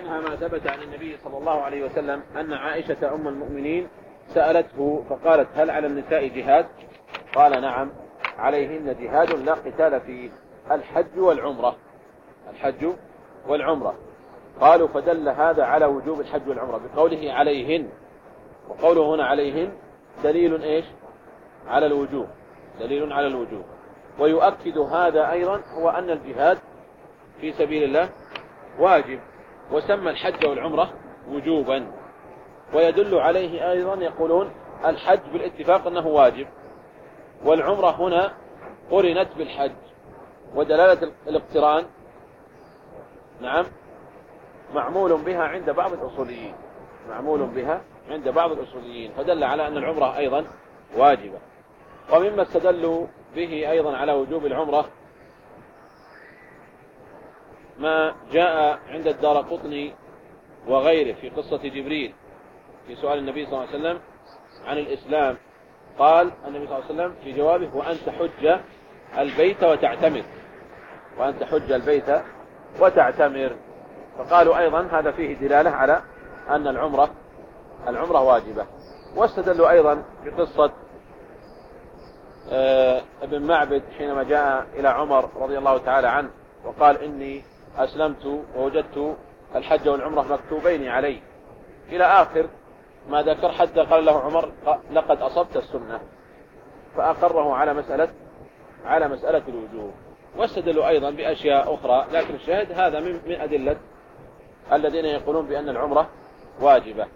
منها ما ثبت عن النبي صلى الله عليه وسلم أن عائشة أم المؤمنين سألته فقالت هل على النساء جهاد؟ قال نعم عليهن جهاد لا قتال فيه الحج والعمرة. الحج والعمرة. قالوا فدل هذا على وجوب الحج والعمرة بقوله عليهن. وقوله هنا عليهن دليل إيش؟ على الوجوب. دليل على الوجوب. ويؤكد هذا أيضا هو أن الجهاد في سبيل الله واجب. وسمى الحج والعمرة وجوبا. ويدل عليه أيضا يقولون الحج بالاتفاق أنه واجب. والعمرة هنا قرنت بالحج. ودلالة الاقتران نعم معمول بها عند بعض الأصوليين. معمول بها عند بعض الأصوليين. فدل على أن العمرة أيضا واجبة. ومما استدلوا به أيضا على وجوب العمرة ما جاء عند الدار قطني وغيره في قصة جبريل في سؤال النبي صلى الله عليه وسلم عن الإسلام. قال النبي صلى الله عليه وسلم في جوابه وأن تحج البيت وتعتمر. وأن تحج البيت وتعتمر. فقالوا أيضا هذا فيه دلالة على أن العمرة العمرة واجبة. واستدلوا أيضا بقصة آه، ابن معبد حينما جاء إلى عمر رضي الله تعالى عنه وقال إني أسلمت ووجدت الحج والعمرة مكتوبين علي. إلى آخر ما ذكر حتى قال له عمر لقد أصبت السنة. فأقره على مسألة على مسألة الوجوب. واستدلوا أيضا بأشياء أخرى لكن الشاهد هذا من, من أدلة الذين يقولون بأن العمرة واجبة.